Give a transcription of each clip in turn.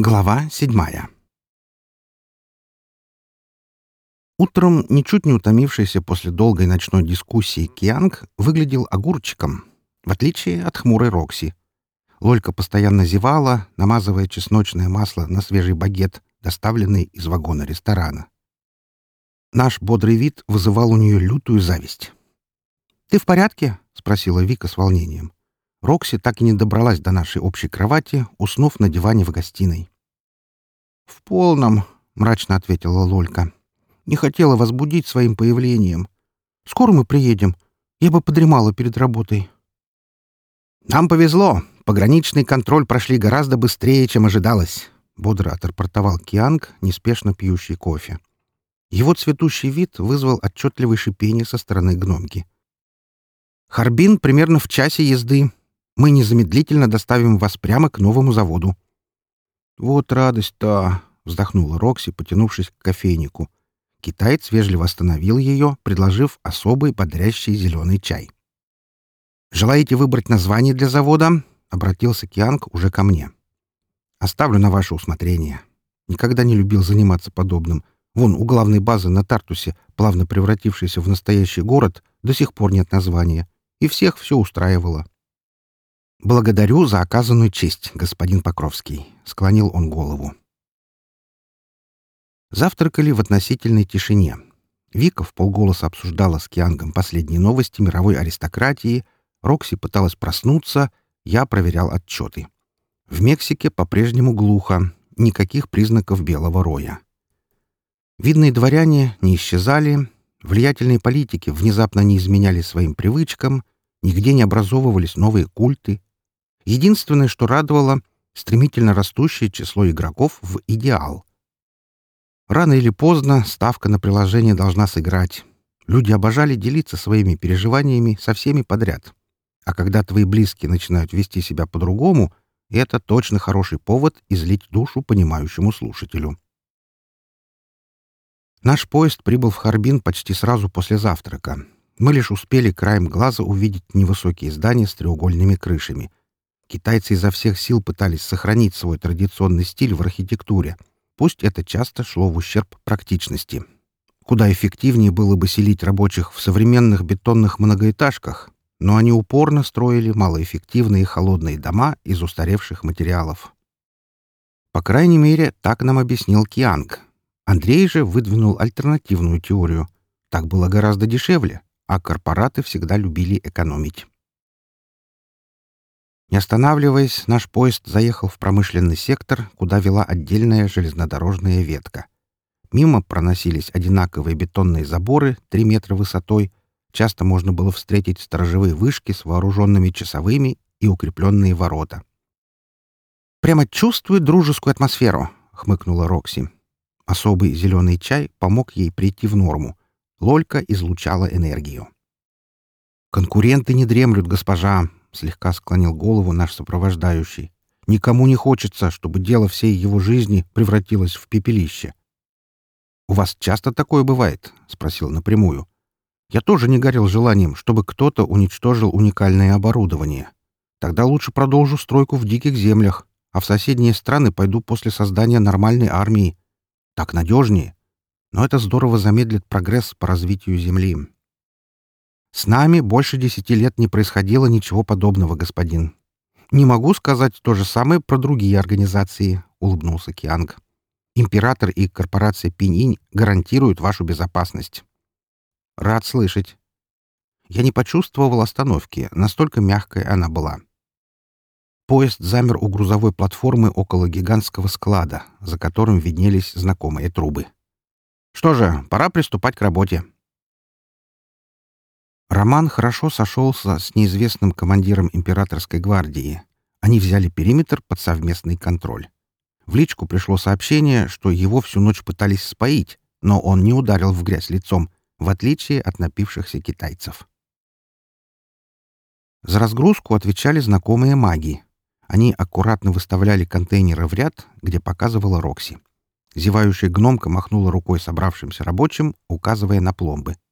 Глава седьмая Утром, ничуть не утомившийся после долгой ночной дискуссии, Кианг выглядел огурчиком, в отличие от хмурой Рокси. Лолька постоянно зевала, намазывая чесночное масло на свежий багет, доставленный из вагона ресторана. Наш бодрый вид вызывал у нее лютую зависть. «Ты в порядке?» — спросила Вика с волнением. Рокси так и не добралась до нашей общей кровати, уснув на диване в гостиной. «В полном», — мрачно ответила Лолька. «Не хотела вас будить своим появлением. Скоро мы приедем. Я бы подремала перед работой». «Нам повезло. Пограничный контроль прошли гораздо быстрее, чем ожидалось», — бодро отрапортовал Кианг, неспешно пьющий кофе. Его цветущий вид вызвал отчетливое шипение со стороны гномки. «Харбин примерно в часе езды. Мы незамедлительно доставим вас прямо к новому заводу». «Вот радость-то!» — вздохнула Рокси, потянувшись к кофейнику. Китаец вежливо остановил ее, предложив особый бодрящий зеленый чай. «Желаете выбрать название для завода?» — обратился Кианг уже ко мне. «Оставлю на ваше усмотрение. Никогда не любил заниматься подобным. Вон у главной базы на Тартусе, плавно превратившейся в настоящий город, до сих пор нет названия. И всех все устраивало». «Благодарю за оказанную честь, господин Покровский», — склонил он голову. Завтракали в относительной тишине. Вика в полголоса обсуждала с Киангом последние новости мировой аристократии, Рокси пыталась проснуться, я проверял отчеты. В Мексике по-прежнему глухо, никаких признаков белого роя. Видные дворяне не исчезали, влиятельные политики внезапно не изменяли своим привычкам, нигде не образовывались новые культы, Единственное, что радовало — стремительно растущее число игроков в идеал. Рано или поздно ставка на приложение должна сыграть. Люди обожали делиться своими переживаниями со всеми подряд. А когда твои близкие начинают вести себя по-другому, это точно хороший повод излить душу понимающему слушателю. Наш поезд прибыл в Харбин почти сразу после завтрака. Мы лишь успели краем глаза увидеть невысокие здания с треугольными крышами, Китайцы изо всех сил пытались сохранить свой традиционный стиль в архитектуре, пусть это часто шло в ущерб практичности. Куда эффективнее было бы селить рабочих в современных бетонных многоэтажках, но они упорно строили малоэффективные холодные дома из устаревших материалов. По крайней мере, так нам объяснил Кианг. Андрей же выдвинул альтернативную теорию. Так было гораздо дешевле, а корпораты всегда любили экономить. Не останавливаясь, наш поезд заехал в промышленный сектор, куда вела отдельная железнодорожная ветка. Мимо проносились одинаковые бетонные заборы, три метра высотой. Часто можно было встретить сторожевые вышки с вооруженными часовыми и укрепленные ворота. «Прямо чувствую дружескую атмосферу», — хмыкнула Рокси. Особый зеленый чай помог ей прийти в норму. Лолька излучала энергию. «Конкуренты не дремлют, госпожа», — слегка склонил голову наш сопровождающий. «Никому не хочется, чтобы дело всей его жизни превратилось в пепелище». «У вас часто такое бывает?» — спросил напрямую. «Я тоже не горел желанием, чтобы кто-то уничтожил уникальное оборудование. Тогда лучше продолжу стройку в диких землях, а в соседние страны пойду после создания нормальной армии. Так надежнее. Но это здорово замедлит прогресс по развитию Земли». С нами больше десяти лет не происходило ничего подобного, господин. Не могу сказать то же самое про другие организации, улыбнулся Кианг. Император и корпорация Пининь гарантируют вашу безопасность. Рад слышать. Я не почувствовал остановки, настолько мягкой она была. Поезд замер у грузовой платформы около гигантского склада, за которым виднелись знакомые трубы. Что же, пора приступать к работе. Роман хорошо сошелся с неизвестным командиром императорской гвардии. Они взяли периметр под совместный контроль. В личку пришло сообщение, что его всю ночь пытались споить, но он не ударил в грязь лицом, в отличие от напившихся китайцев. За разгрузку отвечали знакомые маги. Они аккуратно выставляли контейнеры в ряд, где показывала Рокси. Зевающая гномка махнула рукой собравшимся рабочим, указывая на пломбы —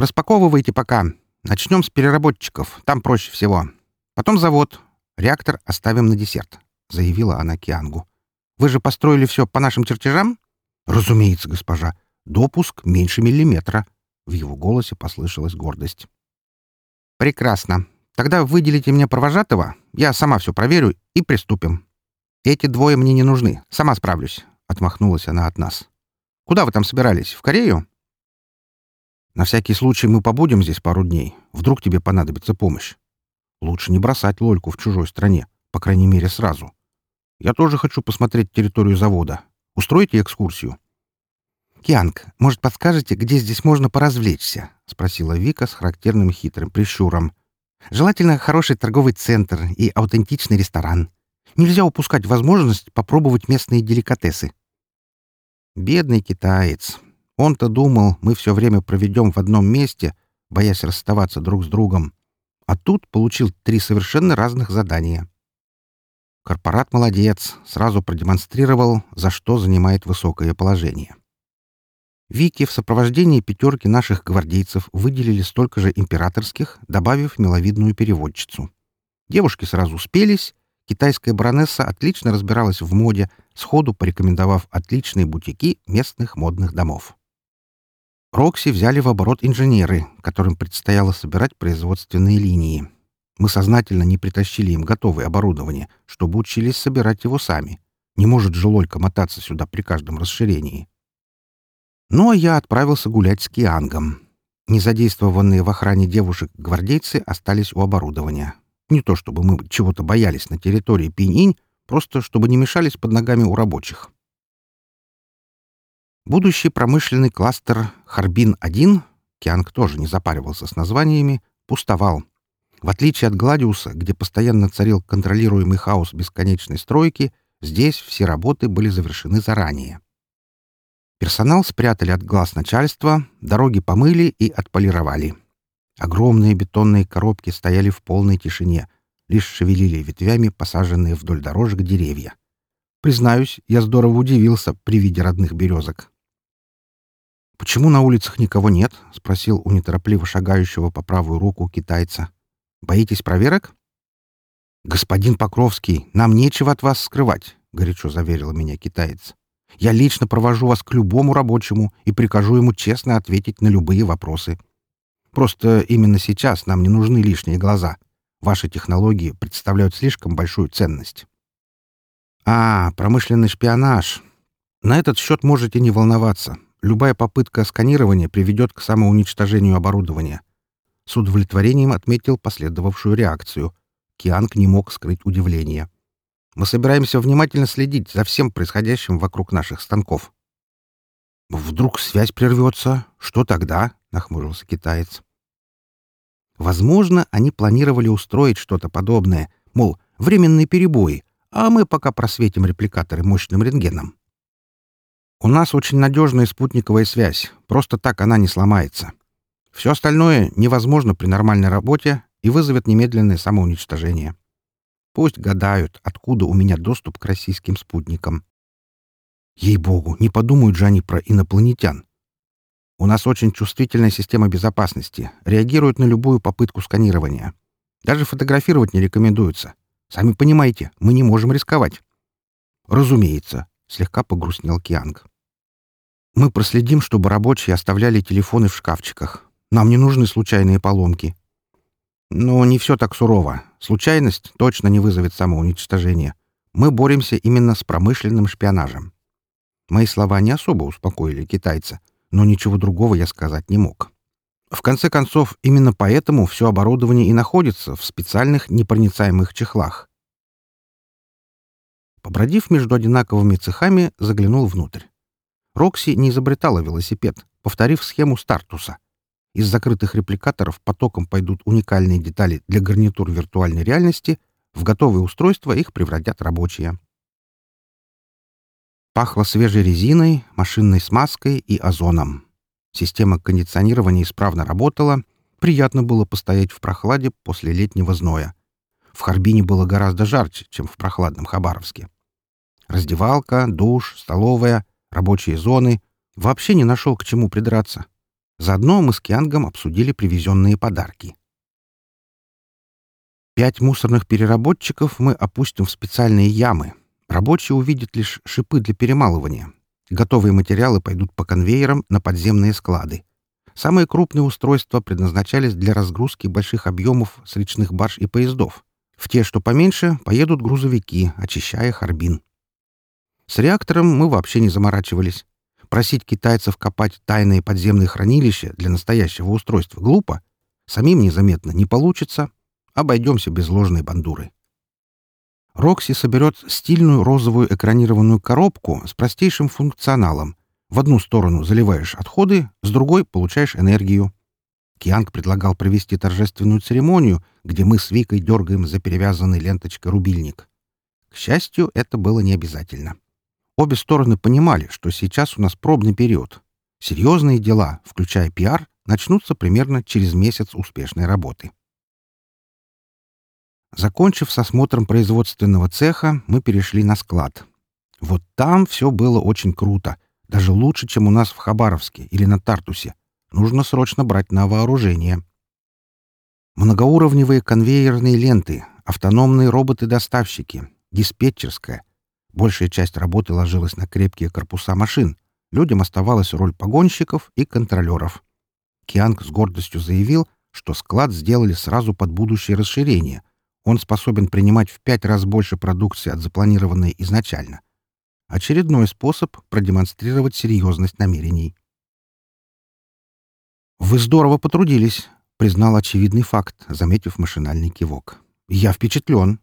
Распаковывайте пока. Начнем с переработчиков. Там проще всего. Потом завод. Реактор оставим на десерт», — заявила она Киангу. Вы же построили все по нашим чертежам?» «Разумеется, госпожа. Допуск меньше миллиметра». В его голосе послышалась гордость. «Прекрасно. Тогда выделите мне провожатого, я сама все проверю и приступим. Эти двое мне не нужны, сама справлюсь», — отмахнулась она от нас. «Куда вы там собирались? В Корею?» «На всякий случай мы побудем здесь пару дней. Вдруг тебе понадобится помощь. Лучше не бросать Лольку в чужой стране, по крайней мере, сразу. Я тоже хочу посмотреть территорию завода. Устроите экскурсию?» «Кианг, может, подскажете, где здесь можно поразвлечься?» — спросила Вика с характерным хитрым прищуром. «Желательно хороший торговый центр и аутентичный ресторан. Нельзя упускать возможность попробовать местные деликатесы». Бедный китаец. Он-то думал, мы все время проведем в одном месте, боясь расставаться друг с другом. А тут получил три совершенно разных задания. Корпорат молодец, сразу продемонстрировал, за что занимает высокое положение. Вики в сопровождении пятерки наших гвардейцев выделили столько же императорских, добавив миловидную переводчицу. Девушки сразу спелись, китайская баронесса отлично разбиралась в моде, сходу порекомендовав отличные бутики местных модных домов. Рокси взяли в оборот инженеры, которым предстояло собирать производственные линии. Мы сознательно не притащили им готовое оборудование, чтобы учились собирать его сами. Не может же Лолька мотаться сюда при каждом расширении. Ну а я отправился гулять с Киангом. Незадействованные в охране девушек гвардейцы остались у оборудования. Не то чтобы мы чего-то боялись на территории Пинь-Инь, просто чтобы не мешались под ногами у рабочих. Будущий промышленный кластер Харбин-1, Кианг тоже не запаривался с названиями, пустовал. В отличие от Гладиуса, где постоянно царил контролируемый хаос бесконечной стройки, здесь все работы были завершены заранее. Персонал спрятали от глаз начальства, дороги помыли и отполировали. Огромные бетонные коробки стояли в полной тишине, лишь шевелили ветвями посаженные вдоль дорожек деревья. Признаюсь, я здорово удивился при виде родных березок. «Почему на улицах никого нет?» — спросил у неторопливо шагающего по правую руку китайца. «Боитесь проверок?» «Господин Покровский, нам нечего от вас скрывать», — горячо заверил меня китаец. Я лично провожу вас к любому рабочему и прикажу ему честно ответить на любые вопросы. Просто именно сейчас нам не нужны лишние глаза. Ваши технологии представляют слишком большую ценность. А, промышленный шпионаж. На этот счет можете не волноваться. Любая попытка сканирования приведет к самоуничтожению оборудования. С удовлетворением отметил последовавшую реакцию. Кианг не мог скрыть удивление. Мы собираемся внимательно следить за всем происходящим вокруг наших станков. Вдруг связь прервется? Что тогда? нахмурился китаец. Возможно, они планировали устроить что-то подобное, мол, временные перебои, а мы пока просветим репликаторы мощным рентгеном. У нас очень надежная спутниковая связь, просто так она не сломается. Все остальное невозможно при нормальной работе и вызовет немедленное самоуничтожение. Пусть гадают, откуда у меня доступ к российским спутникам. Ей-богу, не подумают же они про инопланетян. У нас очень чувствительная система безопасности, реагирует на любую попытку сканирования. Даже фотографировать не рекомендуется. Сами понимаете, мы не можем рисковать. Разумеется, слегка погрустнел Кианг. Мы проследим, чтобы рабочие оставляли телефоны в шкафчиках. Нам не нужны случайные поломки. Но не все так сурово. Случайность точно не вызовет самоуничтожения. Мы боремся именно с промышленным шпионажем. Мои слова не особо успокоили китайца, но ничего другого я сказать не мог. В конце концов, именно поэтому все оборудование и находится в специальных непроницаемых чехлах. Побродив между одинаковыми цехами, заглянул внутрь. Рокси не изобретала велосипед, повторив схему Стартуса — из закрытых репликаторов потоком пойдут уникальные детали для гарнитур виртуальной реальности, в готовые устройства их превратят рабочие. Пахло свежей резиной, машинной смазкой и озоном. Система кондиционирования исправно работала, приятно было постоять в прохладе после летнего зноя. В Харбине было гораздо жарче, чем в прохладном Хабаровске. Раздевалка, душ, столовая, рабочие зоны. Вообще не нашел к чему придраться. Заодно мы с Киангом обсудили привезенные подарки. Пять мусорных переработчиков мы опустим в специальные ямы. Рабочие увидят лишь шипы для перемалывания. Готовые материалы пойдут по конвейерам на подземные склады. Самые крупные устройства предназначались для разгрузки больших объемов с речных барж и поездов. В те, что поменьше, поедут грузовики, очищая Харбин. С реактором мы вообще не заморачивались. Просить китайцев копать тайные подземные хранилища для настоящего устройства глупо. Самим незаметно не получится. Обойдемся без ложной бандуры. Рокси соберет стильную розовую экранированную коробку с простейшим функционалом. В одну сторону заливаешь отходы, с другой получаешь энергию. Кианг предлагал провести торжественную церемонию, где мы с Викой дергаем за перевязанный ленточкой рубильник. К счастью, это было не обязательно. Обе стороны понимали, что сейчас у нас пробный период. Серьезные дела, включая пиар, начнутся примерно через месяц успешной работы. Закончив с осмотром производственного цеха, мы перешли на склад. Вот там все было очень круто, даже лучше, чем у нас в Хабаровске или на Тартусе. Нужно срочно брать на вооружение. Многоуровневые конвейерные ленты, автономные роботы-доставщики, диспетчерская. Большая часть работы ложилась на крепкие корпуса машин. Людям оставалась роль погонщиков и контролеров. Кианг с гордостью заявил, что склад сделали сразу под будущее расширение — он способен принимать в пять раз больше продукции от запланированной изначально. Очередной способ продемонстрировать серьезность намерений. «Вы здорово потрудились», — признал очевидный факт, заметив машинальный кивок. «Я впечатлен.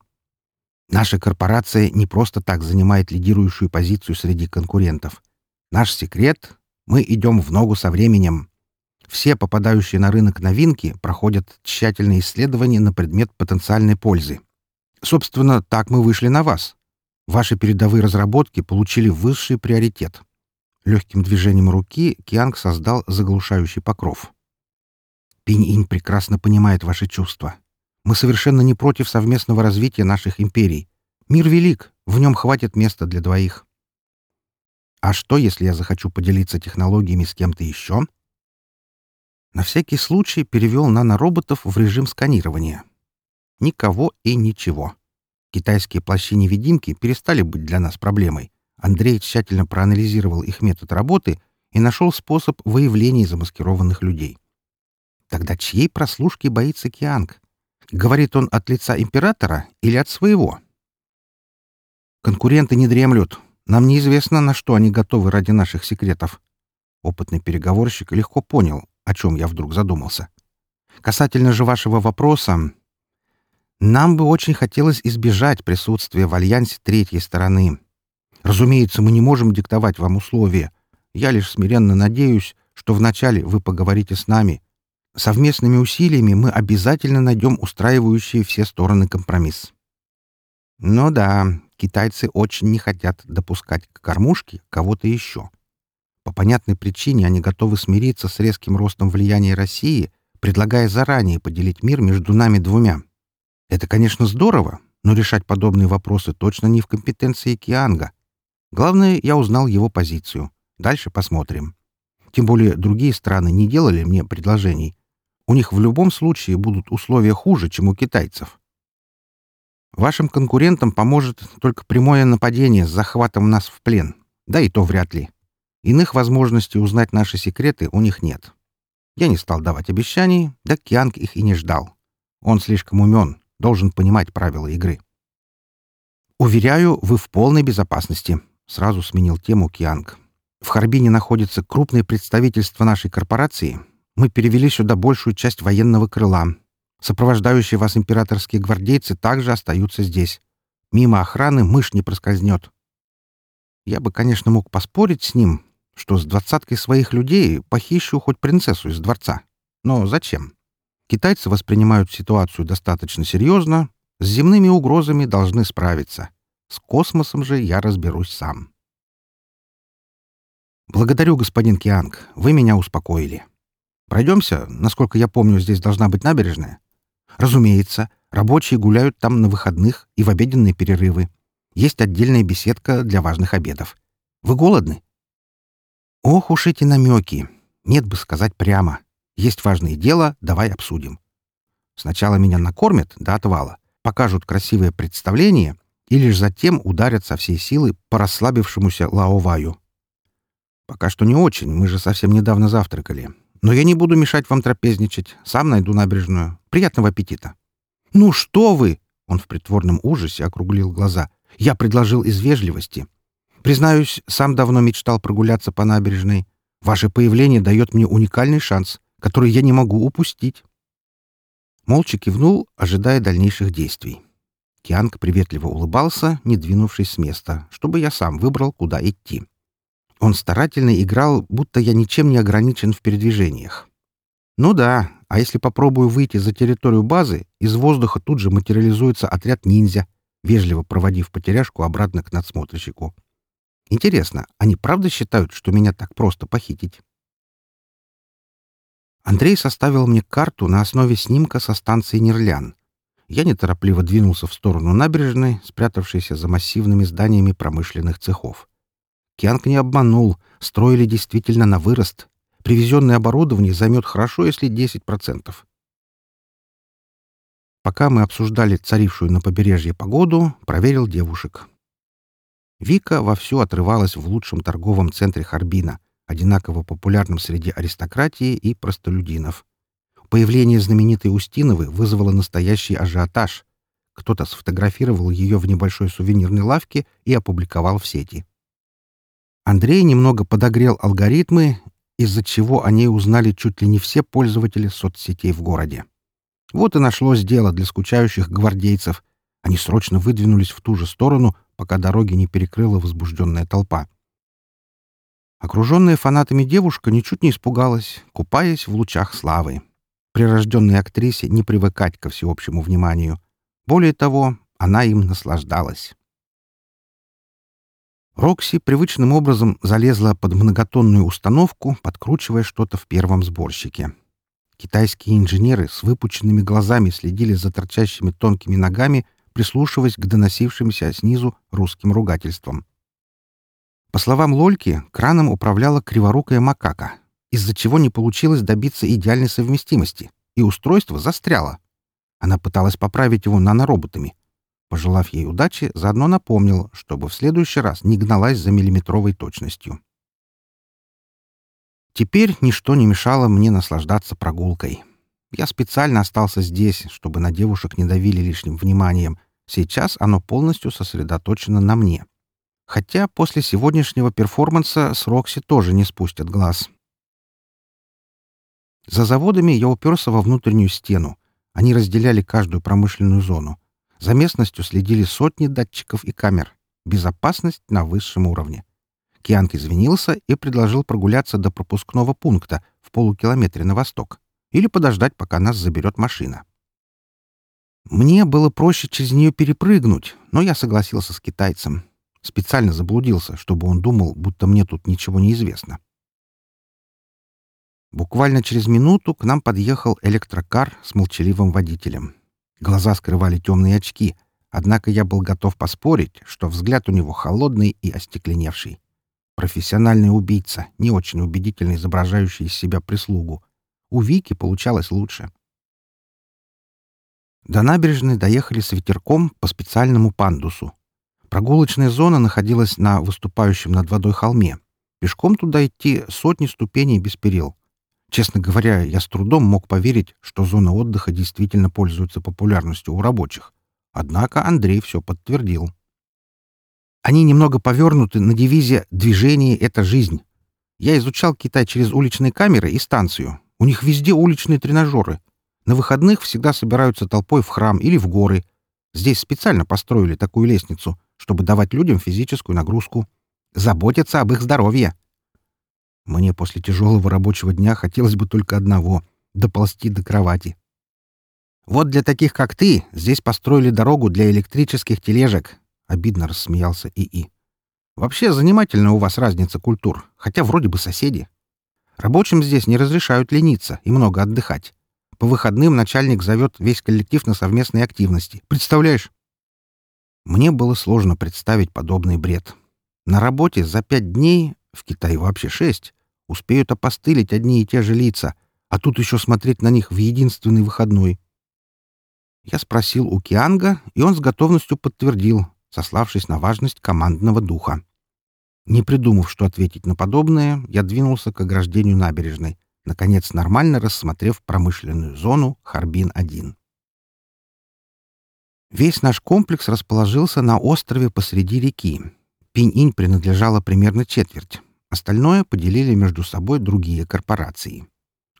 Наша корпорация не просто так занимает лидирующую позицию среди конкурентов. Наш секрет — мы идем в ногу со временем. Все попадающие на рынок новинки проходят тщательные исследования на предмет потенциальной пользы. Собственно, так мы вышли на вас. Ваши передовые разработки получили высший приоритет. Легким движением руки Кианг создал заглушающий покров. Пинь-инь прекрасно понимает ваши чувства. Мы совершенно не против совместного развития наших империй. Мир велик, в нем хватит места для двоих. А что, если я захочу поделиться технологиями с кем-то еще? На всякий случай перевел нанороботов в режим сканирования. Никого и ничего. Китайские плащи-невидимки перестали быть для нас проблемой. Андрей тщательно проанализировал их метод работы и нашел способ выявления замаскированных людей. Тогда чьей прослушки боится Кианг? Говорит он от лица императора или от своего? Конкуренты не дремлют. Нам неизвестно, на что они готовы ради наших секретов. Опытный переговорщик легко понял, о чем я вдруг задумался. Касательно же вашего вопроса, нам бы очень хотелось избежать присутствия в альянсе третьей стороны. Разумеется, мы не можем диктовать вам условия. Я лишь смиренно надеюсь, что вначале вы поговорите с нами. Совместными усилиями мы обязательно найдем устраивающий все стороны компромисс. Ну да, китайцы очень не хотят допускать к кормушке кого-то еще. По понятной причине они готовы смириться с резким ростом влияния России, предлагая заранее поделить мир между нами двумя. Это, конечно, здорово, но решать подобные вопросы точно не в компетенции Кианга. Главное, я узнал его позицию. Дальше посмотрим. Тем более другие страны не делали мне предложений. У них в любом случае будут условия хуже, чем у китайцев. Вашим конкурентам поможет только прямое нападение с захватом нас в плен. Да и то вряд ли. Иных возможностей узнать наши секреты у них нет. Я не стал давать обещаний, да Кианг их и не ждал. Он слишком умен, должен понимать правила игры. «Уверяю, вы в полной безопасности», — сразу сменил тему Кианг. «В Харбине находится крупное представительство нашей корпорации. Мы перевели сюда большую часть военного крыла. Сопровождающие вас императорские гвардейцы также остаются здесь. Мимо охраны мышь не проскользнет. Я бы, конечно, мог поспорить с ним, что с двадцаткой своих людей похищу хоть принцессу из дворца. Но зачем? Китайцы воспринимают ситуацию достаточно серьезно, с земными угрозами должны справиться. С космосом же я разберусь сам. Благодарю, господин Кианг, вы меня успокоили. Пройдемся, насколько я помню, здесь должна быть набережная. Разумеется, рабочие гуляют там на выходных и в обеденные перерывы. Есть отдельная беседка для важных обедов. Вы голодны? Ох уж эти намеки! Нет бы сказать прямо. Есть важное дело, давай обсудим. Сначала меня накормят до отвала, покажут красивое представление, и лишь затем ударят со всей силы по расслабившемуся Лаоваю. Пока что не очень, мы же совсем недавно завтракали. Но я не буду мешать вам трапезничать. Сам найду набережную. Приятного аппетита. «Ну что вы!» — он в притворном ужасе округлил глаза. «Я предложил из вежливости. Признаюсь, сам давно мечтал прогуляться по набережной. Ваше появление дает мне уникальный шанс, который я не могу упустить». Молча кивнул, ожидая дальнейших действий. Кианг приветливо улыбался, не двинувшись с места, чтобы я сам выбрал, куда идти. Он старательно играл, будто я ничем не ограничен в передвижениях. Ну да, а если попробую выйти за территорию базы, из воздуха тут же материализуется отряд ниндзя, вежливо проводив потеряшку обратно к надсмотрщику. Интересно, они правда считают, что меня так просто похитить? Андрей составил мне карту на основе снимка со станции Нерлян. Я неторопливо двинулся в сторону набережной, спрятавшейся за массивными зданиями промышленных цехов. Кианг не обманул, строили действительно на вырост. Привезенное оборудование займет хорошо, если 10%. Пока мы обсуждали царившую на побережье погоду, проверил девушек. Вика вовсю отрывалась в лучшем торговом центре Харбина, одинаково популярном среди аристократии и простолюдинов. Появление знаменитой Устиновы вызвало настоящий ажиотаж. Кто-то сфотографировал ее в небольшой сувенирной лавке и опубликовал в сети. Андрей немного подогрел алгоритмы, из-за чего о ней узнали чуть ли не все пользователи соцсетей в городе. Вот и нашлось дело для скучающих гвардейцев. Они срочно выдвинулись в ту же сторону, пока дороги не перекрыла возбужденная толпа. Окруженная фанатами девушка ничуть не испугалась, купаясь в лучах славы. Прирожденной актрисе не привыкать ко всеобщему вниманию. Более того, она им наслаждалась. Рокси привычным образом залезла под многотонную установку, подкручивая что-то в первом сборщике. Китайские инженеры с выпученными глазами следили за торчащими тонкими ногами, прислушиваясь к доносившимся снизу русским ругательствам. По словам Лольки, краном управляла криворукая макака, из-за чего не получилось добиться идеальной совместимости, и устройство застряло. Она пыталась поправить его нанороботами, Пожелав ей удачи, заодно напомнил, чтобы в следующий раз не гналась за миллиметровой точностью. Теперь ничто не мешало мне наслаждаться прогулкой. Я специально остался здесь, чтобы на девушек не давили лишним вниманием. Сейчас оно полностью сосредоточено на мне. Хотя после сегодняшнего перформанса с Рокси тоже не спустят глаз. За заводами я уперся во внутреннюю стену. Они разделяли каждую промышленную зону. За местностью следили сотни датчиков и камер. Безопасность на высшем уровне. Кианг извинился и предложил прогуляться до пропускного пункта в полукилометре на восток или подождать, пока нас заберет машина. Мне было проще через нее перепрыгнуть, но я согласился с китайцем. Специально заблудился, чтобы он думал, будто мне тут ничего не известно. Буквально через минуту к нам подъехал электрокар с молчаливым водителем. Глаза скрывали темные очки, однако я был готов поспорить, что взгляд у него холодный и остекленевший. Профессиональный убийца, не очень убедительно изображающий из себя прислугу. У Вики получалось лучше. До набережной доехали с ветерком по специальному пандусу. Прогулочная зона находилась на выступающем над водой холме. Пешком туда идти сотни ступеней без перил. Честно говоря, я с трудом мог поверить, что зона отдыха действительно пользуется популярностью у рабочих. Однако Андрей все подтвердил. Они немного повернуты на девизе «Движение — это жизнь». Я изучал Китай через уличные камеры и станцию. У них везде уличные тренажеры. На выходных всегда собираются толпой в храм или в горы. Здесь специально построили такую лестницу, чтобы давать людям физическую нагрузку. Заботятся об их здоровье. Мне после тяжелого рабочего дня хотелось бы только одного — доползти до кровати. «Вот для таких, как ты, здесь построили дорогу для электрических тележек», — обидно рассмеялся ИИ. «Вообще занимательная у вас разница культур, хотя вроде бы соседи. Рабочим здесь не разрешают лениться и много отдыхать. По выходным начальник зовет весь коллектив на совместные активности. Представляешь?» Мне было сложно представить подобный бред. На работе за пять дней, в Китае вообще шесть, Успеют опостылить одни и те же лица, а тут еще смотреть на них в единственный выходной. Я спросил у Кианга, и он с готовностью подтвердил. сославшись на важность командного духа. Не придумав, что ответить на подобное, я двинулся к ограждению набережной, наконец нормально рассмотрев промышленную зону Харбин-1. Весь наш комплекс расположился на острове посреди реки. Пинь-Инь принадлежала примерно четверть. Остальное поделили между собой другие корпорации.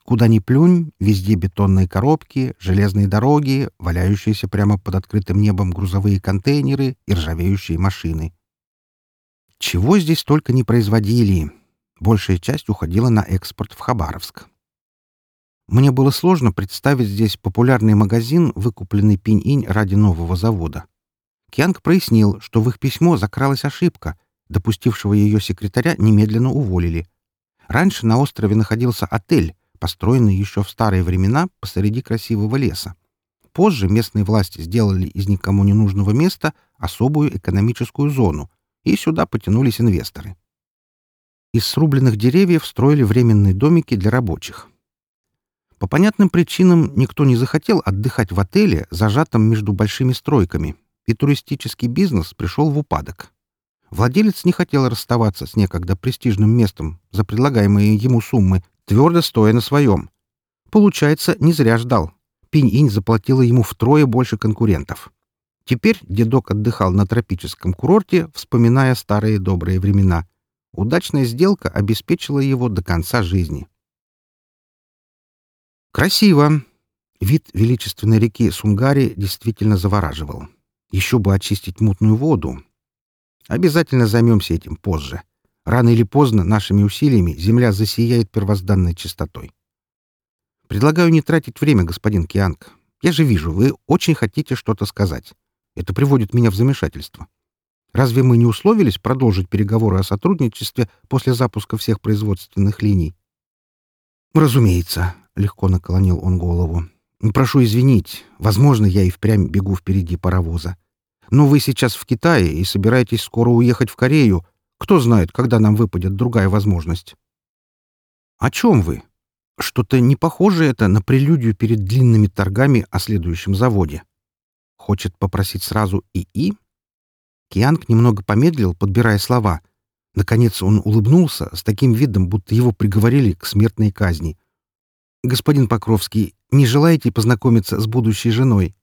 Куда ни плюнь, везде бетонные коробки, железные дороги, валяющиеся прямо под открытым небом грузовые контейнеры и ржавеющие машины. Чего здесь только не производили. Большая часть уходила на экспорт в Хабаровск. Мне было сложно представить здесь популярный магазин, выкупленный Пинь-Инь ради нового завода. Кианг прояснил, что в их письмо закралась ошибка, допустившего ее секретаря немедленно уволили. Раньше на острове находился отель, построенный еще в старые времена посреди красивого леса. Позже местные власти сделали из никому не нужного места особую экономическую зону, и сюда потянулись инвесторы. Из срубленных деревьев строили временные домики для рабочих. По понятным причинам никто не захотел отдыхать в отеле, зажатом между большими стройками, и туристический бизнес пришел в упадок. Владелец не хотел расставаться с некогда престижным местом за предлагаемые ему суммы твердо стоя на своем. Получается, не зря ждал. Пинь-инь заплатила ему втрое больше конкурентов. Теперь дедок отдыхал на тропическом курорте, вспоминая старые добрые времена. Удачная сделка обеспечила его до конца жизни. Красиво. Вид величественной реки Сунгари действительно завораживал. Еще бы очистить мутную воду. Обязательно займемся этим позже. Рано или поздно нашими усилиями Земля засияет первозданной чистотой. Предлагаю не тратить время, господин Кианг. Я же вижу, вы очень хотите что-то сказать. Это приводит меня в замешательство. Разве мы не условились продолжить переговоры о сотрудничестве после запуска всех производственных линий? Разумеется, легко наклонил он голову. Прошу извинить. Возможно, я и впрямь бегу впереди паровоза. Но вы сейчас в Китае и собираетесь скоро уехать в Корею, кто знает, когда нам выпадет другая возможность. О чем вы? Что-то не похоже это на прелюдию перед длинными торгами о следующем заводе. Хочет попросить сразу ИИ? Кианг немного помедлил, подбирая слова. Наконец он улыбнулся с таким видом, будто его приговорили к смертной казни. «Господин Покровский, не желаете познакомиться с будущей женой?